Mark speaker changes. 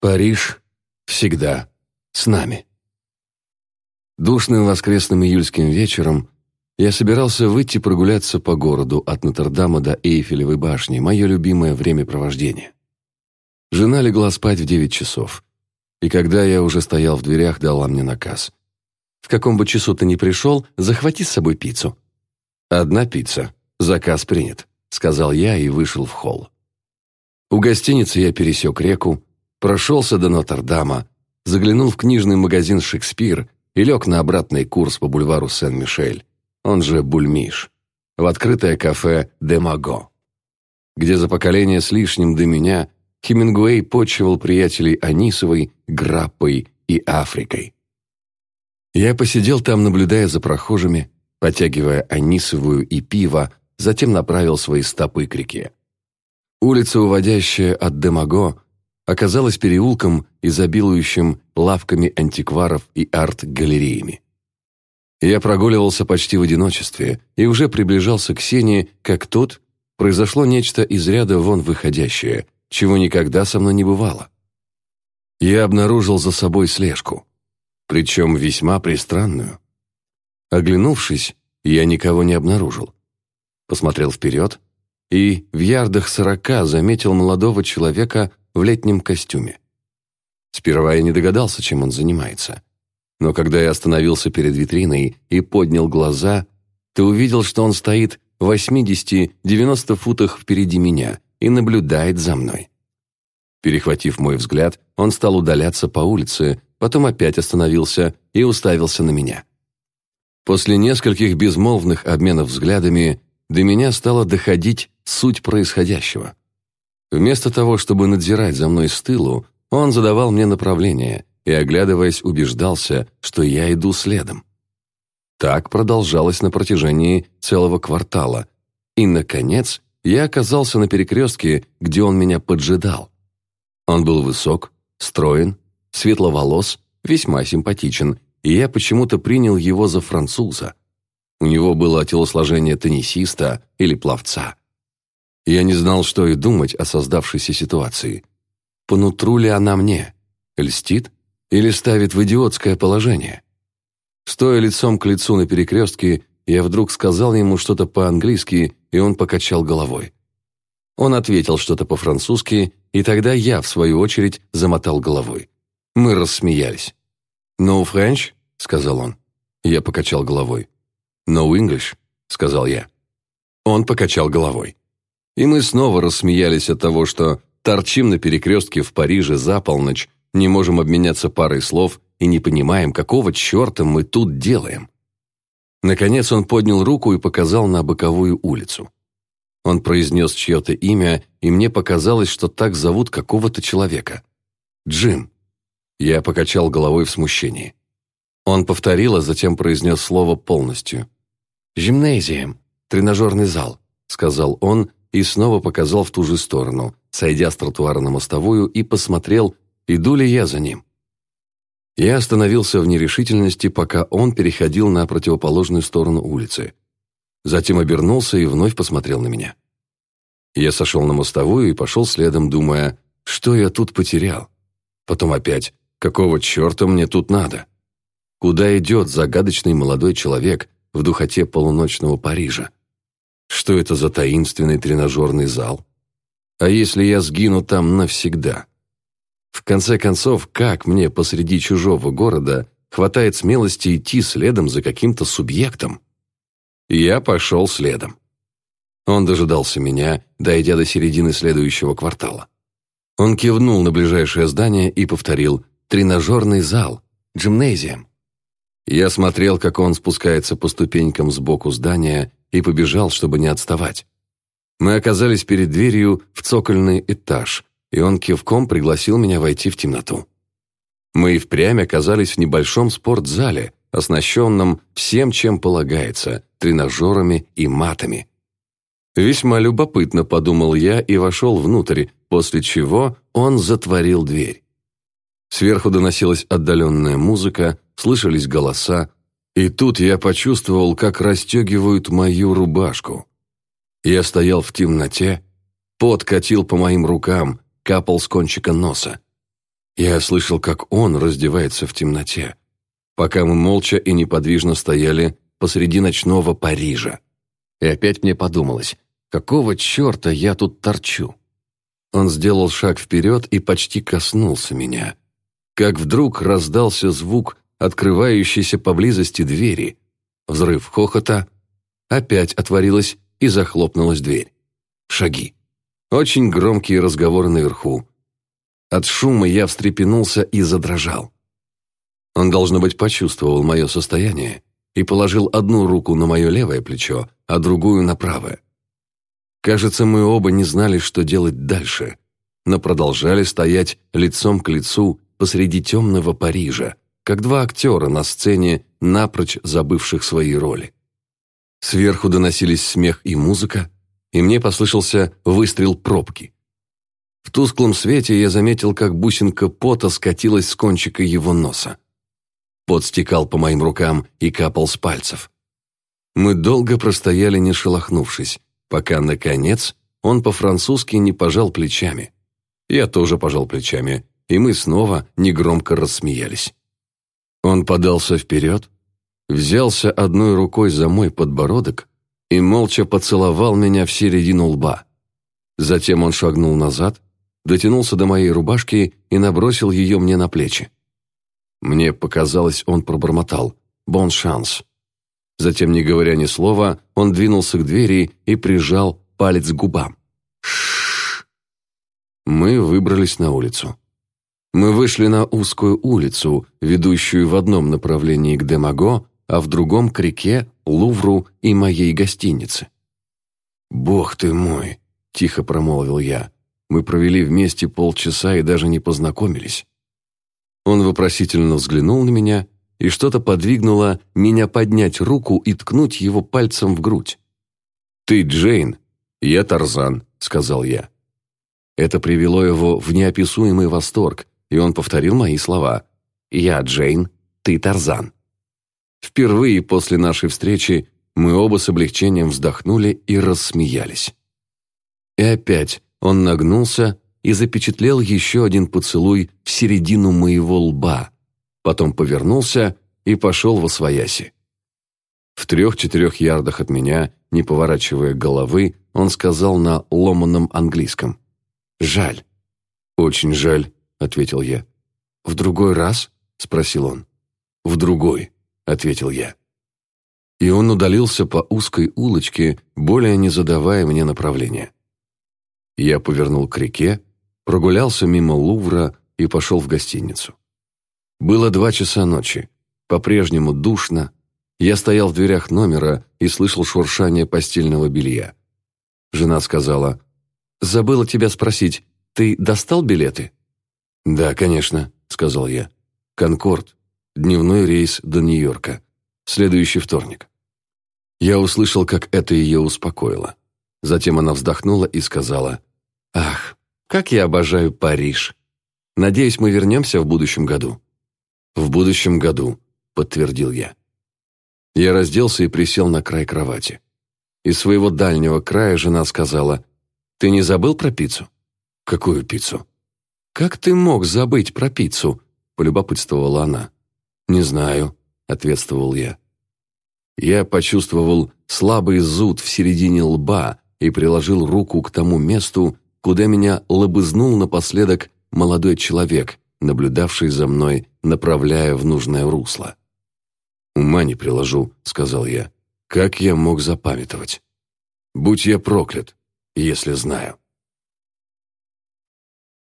Speaker 1: Париж всегда с нами. Душным воскресным июльским вечером я собирался выйти прогуляться по городу от Нотр-Дама до Эйфелевой башни, мое любимое времяпровождение. Жена легла спать в девять часов, и когда я уже стоял в дверях, дала мне наказ. «В каком бы часу ты ни пришел, захвати с собой пиццу». «Одна пицца. Заказ принят», — сказал я и вышел в холл. У гостиницы я пересек реку, прошелся до Нотр-Дама, заглянул в книжный магазин «Шекспир» и лег на обратный курс по бульвару Сен-Мишель, он же Бульмиш, в открытое кафе «Демаго», где за поколение с лишним до меня Хемингуэй почивал приятелей Анисовой, Граппой и Африкой. Я посидел там, наблюдая за прохожими, потягивая Анисовую и пиво, затем направил свои стопы к реке. Улица, уводящая от Де Маго, оказалась переулком, изобилующим лавками антикваров и арт-галереями. Я прогуливался почти в одиночестве и уже приближался к Сене, как тут произошло нечто из ряда вон выходящее, чего никогда со мной не бывало. Я обнаружил за собой слежку, причем весьма престранную. Оглянувшись, я никого не обнаружил. Посмотрел вперед и в ярдах сорока заметил молодого человека в летнем костюме. Сперва я не догадался, чем он занимается. Но когда я остановился перед витриной и поднял глаза, ты увидел, что он стоит в 80-90 футах впереди меня и наблюдает за мной. Перехватив мой взгляд, он стал удаляться по улице, потом опять остановился и уставился на меня. После нескольких безмолвных обменов взглядами до меня стало доходить суть происходящего. Вместо того, чтобы надзирать за мной с тылу, он задавал мне направление и, оглядываясь, убеждался, что я иду следом. Так продолжалось на протяжении целого квартала, и, наконец, я оказался на перекрестке, где он меня поджидал. Он был высок, строен, светловолос, весьма симпатичен, и я почему-то принял его за француза. У него было телосложение теннисиста или пловца. Я не знал, что и думать о создавшейся ситуации. Понутру ли она мне? Льстит? Или ставит в идиотское положение? Стоя лицом к лицу на перекрестке, я вдруг сказал ему что-то по-английски, и он покачал головой. Он ответил что-то по-французски, и тогда я, в свою очередь, замотал головой. Мы рассмеялись. «No French?» — сказал он. Я покачал головой. «No English?» — сказал я. Он покачал головой. И мы снова рассмеялись от того, что торчим на перекрестке в Париже за полночь, не можем обменяться парой слов и не понимаем, какого черта мы тут делаем. Наконец он поднял руку и показал на боковую улицу. Он произнес чье-то имя, и мне показалось, что так зовут какого-то человека. «Джим». Я покачал головой в смущении. Он повторил, а затем произнес слово полностью. «Гимнезием, тренажерный зал», — сказал он и снова показал в ту же сторону, сойдя с тротуара на мостовую и посмотрел, иду ли я за ним. Я остановился в нерешительности, пока он переходил на противоположную сторону улицы. Затем обернулся и вновь посмотрел на меня. Я сошел на мостовую и пошел следом, думая, что я тут потерял. Потом опять, какого черта мне тут надо? Куда идет загадочный молодой человек в духоте полуночного Парижа? Что это за таинственный тренажерный зал? А если я сгину там навсегда? В конце концов, как мне посреди чужого города хватает смелости идти следом за каким-то субъектом? Я пошел следом. Он дожидался меня, дойдя до середины следующего квартала. Он кивнул на ближайшее здание и повторил «тренажерный зал, джимнезиум». Я смотрел, как он спускается по ступенькам сбоку здания и побежал, чтобы не отставать. Мы оказались перед дверью в цокольный этаж, и он кивком пригласил меня войти в темноту. Мы и впрямь оказались в небольшом спортзале, оснащенном всем, чем полагается, тренажерами и матами. Весьма любопытно, подумал я и вошел внутрь, после чего он затворил дверь. Сверху доносилась отдаленная музыка, слышались голоса, и тут я почувствовал, как расстегивают мою рубашку. Я стоял в темноте, пот катил по моим рукам, капал с кончика носа. Я слышал, как он раздевается в темноте, пока мы молча и неподвижно стояли посреди ночного Парижа. И опять мне подумалось, какого черта я тут торчу? Он сделал шаг вперед и почти коснулся меня. Как вдруг раздался звук открывающейся поблизости двери. Взрыв хохота. Опять отворилась и захлопнулась дверь. Шаги. Очень громкие разговоры наверху. От шума я встрепенулся и задрожал. Он, должно быть, почувствовал мое состояние и положил одну руку на мое левое плечо, а другую на правое. Кажется, мы оба не знали, что делать дальше, но продолжали стоять лицом к лицу посреди темного Парижа, как два актера на сцене, напрочь забывших свои роли. Сверху доносились смех и музыка, и мне послышался выстрел пробки. В тусклом свете я заметил, как бусинка пота скатилась с кончика его носа. Пот стекал по моим рукам и капал с пальцев. Мы долго простояли, не шелохнувшись, пока, наконец, он по-французски не пожал плечами. Я тоже пожал плечами, и мы снова негромко рассмеялись. Он подался вперед, взялся одной рукой за мой подбородок и молча поцеловал меня в середину лба. Затем он шагнул назад, дотянулся до моей рубашки и набросил ее мне на плечи. Мне показалось, он пробормотал «Бон шанс». Затем, не говоря ни слова, он двинулся к двери и прижал палец к губам. Шш. Мы выбрались на улицу. Мы вышли на узкую улицу, ведущую в одном направлении к Демаго, а в другом к реке, Лувру и моей гостинице. «Бог ты мой!» – тихо промолвил я. Мы провели вместе полчаса и даже не познакомились. Он вопросительно взглянул на меня, и что-то подвигнуло меня поднять руку и ткнуть его пальцем в грудь. «Ты Джейн, я Тарзан», — сказал я. Это привело его в неописуемый восторг, и он повторил мои слова. «Я Джейн, ты Тарзан». Впервые после нашей встречи мы оба с облегчением вздохнули и рассмеялись. И опять он нагнулся и запечатлел еще один поцелуй в середину моего лба, потом повернулся и пошел во свояси. В трех-четырех ярдах от меня, не поворачивая головы, он сказал на ломаном английском. «Жаль». «Очень жаль», — ответил я. «В другой раз?» — спросил он. «В другой», — ответил я. И он удалился по узкой улочке, более не задавая мне направления. Я повернул к реке, прогулялся мимо Лувра и пошел в гостиницу. Было два часа ночи, по-прежнему душно. Я стоял в дверях номера и слышал шуршание постельного белья. Жена сказала, «Забыла тебя спросить, ты достал билеты?» «Да, конечно», — сказал я. «Конкорд. Дневной рейс до Нью-Йорка. Следующий вторник». Я услышал, как это ее успокоило. Затем она вздохнула и сказала, «Ах, как я обожаю Париж! Надеюсь, мы вернемся в будущем году». «В будущем году», — подтвердил я. Я разделся и присел на край кровати. Из своего дальнего края жена сказала, «Ты не забыл про пиццу?» «Какую пиццу?» «Как ты мог забыть про пиццу?» — полюбопытствовала она. «Не знаю», — ответствовал я. Я почувствовал слабый зуд в середине лба и приложил руку к тому месту, куда меня лобызнул напоследок молодой человек, наблюдавший за мной, направляя в нужное русло. «Ума не приложу», — сказал я. «Как я мог запамятовать? Будь я проклят, если знаю».